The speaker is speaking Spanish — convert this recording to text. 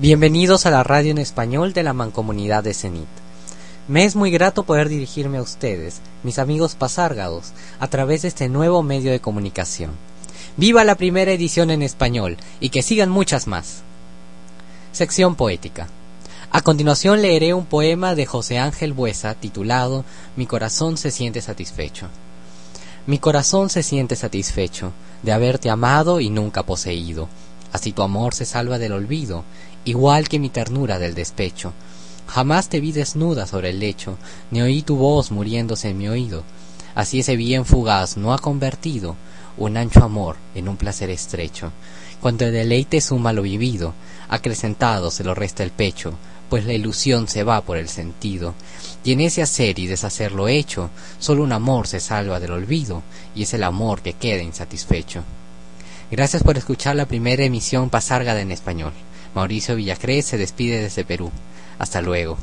Bienvenidos a la radio en español de la Mancomunidad de Cenit. Me es muy grato poder dirigirme a ustedes, mis amigos pasárgados, a través de este nuevo medio de comunicación. ¡Viva la primera edición en español y que sigan muchas más! Sección poética. A continuación leeré un poema de José Ángel Buesa titulado Mi corazón se siente satisfecho. Mi corazón se siente satisfecho de haberte amado y nunca poseído. Así tu amor se salva del olvido igual que mi ternura del despecho. Jamás te vi desnuda sobre el lecho, ni oí tu voz muriéndose en mi oído. Así ese bien fugaz no ha convertido un ancho amor en un placer estrecho. Cuando el deleite suma lo vivido, acrecentado se lo resta el pecho, pues la ilusión se va por el sentido. Y en ese hacer y deshacer lo hecho, solo un amor se salva del olvido, y es el amor que queda insatisfecho. Gracias por escuchar la primera emisión pasárgada en español. Mauricio Villacrés se despide desde Perú. Hasta luego.